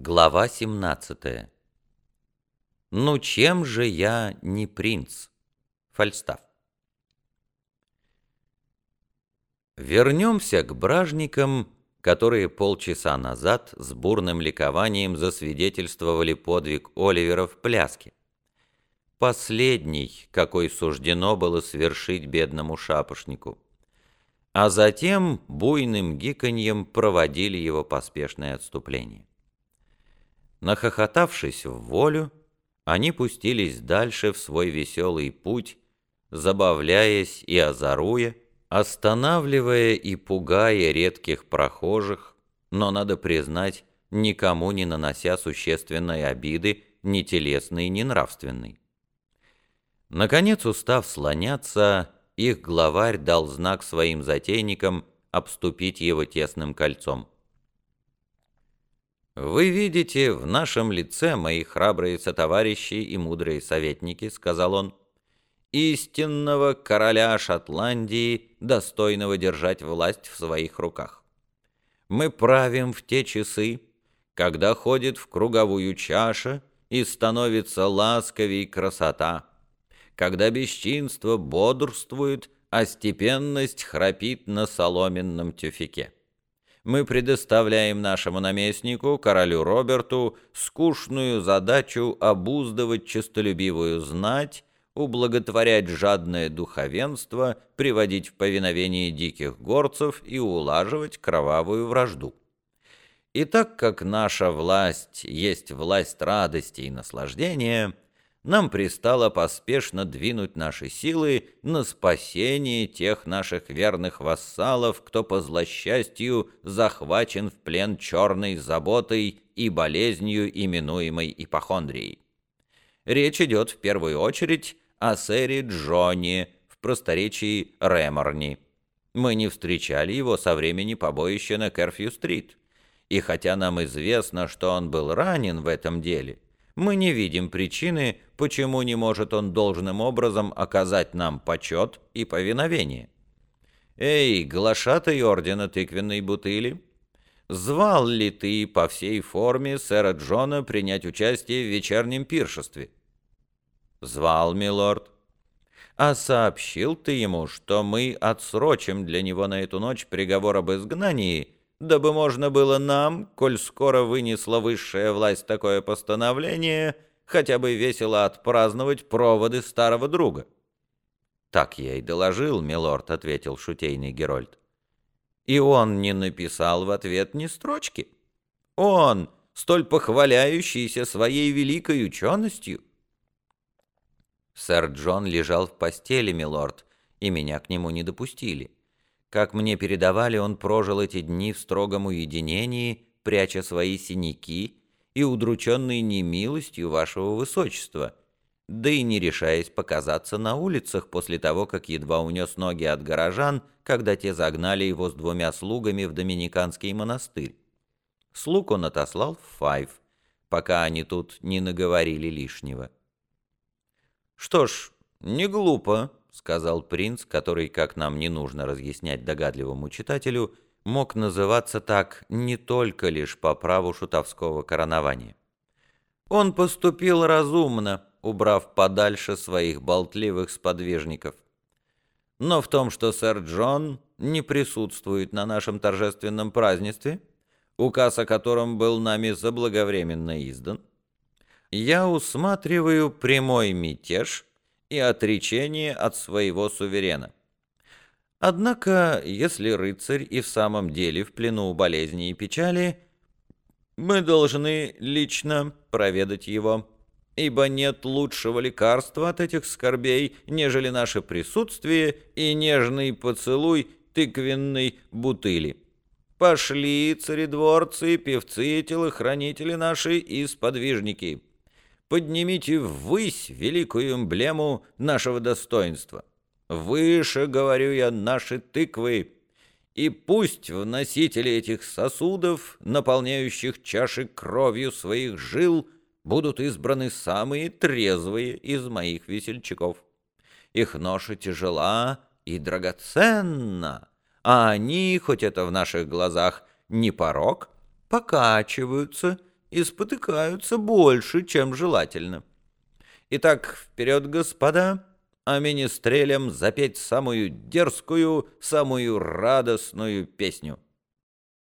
Глава 17 «Ну чем же я не принц?» Фальстаф Вернемся к бражникам, которые полчаса назад с бурным ликованием засвидетельствовали подвиг Оливера в пляске. Последний, какой суждено было свершить бедному шапошнику. А затем буйным гиканьем проводили его поспешное отступление. Нахохотавшись в волю, они пустились дальше в свой веселый путь, забавляясь и озоруя, останавливая и пугая редких прохожих, но, надо признать, никому не нанося существенной обиды ни телесной, ни нравственной. Наконец, устав слоняться, их главарь дал знак своим затейникам обступить его тесным кольцом. «Вы видите в нашем лице, мои храбрые сотоварищи и мудрые советники», — сказал он, «истинного короля Шотландии, достойного держать власть в своих руках. Мы правим в те часы, когда ходит в круговую чаша и становится ласковей красота, когда бесчинство бодрствует, а степенность храпит на соломенном тюфике мы предоставляем нашему наместнику, королю Роберту, скучную задачу обуздывать честолюбивую знать, ублаготворять жадное духовенство, приводить в повиновение диких горцев и улаживать кровавую вражду. И так как наша власть есть власть радости и наслаждения – нам пристало поспешно двинуть наши силы на спасение тех наших верных вассалов, кто по злосчастью захвачен в плен черной заботой и болезнью, именуемой ипохондрией. Речь идет в первую очередь о сэре Джонни, в просторечии Реморни. Мы не встречали его со времени побоища на Керфью-стрит. И хотя нам известно, что он был ранен в этом деле – мы не видим причины, почему не может он должным образом оказать нам почет и повиновение. Эй, глашатай ордена тыквенной бутыли, звал ли ты по всей форме сэра Джона принять участие в вечернем пиршестве? Звал, милорд. А сообщил ты ему, что мы отсрочим для него на эту ночь приговор об изгнании, дабы можно было нам, коль скоро вынесла высшая власть такое постановление, хотя бы весело отпраздновать проводы старого друга. «Так я и доложил, милорд», — ответил шутейный Герольд. И он не написал в ответ ни строчки. Он, столь похваляющийся своей великой ученостью. Сэр Джон лежал в постели, милорд, и меня к нему не допустили. Как мне передавали, он прожил эти дни в строгом уединении, пряча свои синяки и удрученный немилостью вашего высочества, да и не решаясь показаться на улицах после того, как едва унес ноги от горожан, когда те загнали его с двумя слугами в Доминиканский монастырь. Слуг он отослал в Файв, пока они тут не наговорили лишнего. Что ж, не глупо, — сказал принц, который, как нам не нужно разъяснять догадливому читателю, мог называться так не только лишь по праву шутовского коронования. Он поступил разумно, убрав подальше своих болтливых сподвижников. Но в том, что сэр Джон не присутствует на нашем торжественном празднестве, указ о котором был нами заблаговременно издан, я усматриваю прямой мятеж и отречение от своего суверена. Однако, если рыцарь и в самом деле в плену болезни и печали, мы должны лично проведать его, ибо нет лучшего лекарства от этих скорбей, нежели наше присутствие и нежный поцелуй тыквенной бутыли. Пошли царедворцы, певцы, телохранители наши и сподвижники» поднимите ввысь великую эмблему нашего достоинства. Выше, говорю я, наши тыквы, и пусть в носители этих сосудов, наполняющих чаши кровью своих жил, будут избраны самые трезвые из моих весельчаков. Их ноша тяжела и драгоценна, а они, хоть это в наших глазах не порог, покачиваются и спотыкаются больше, чем желательно. Итак, вперед, господа, а министрелям запеть самую дерзкую, самую радостную песню.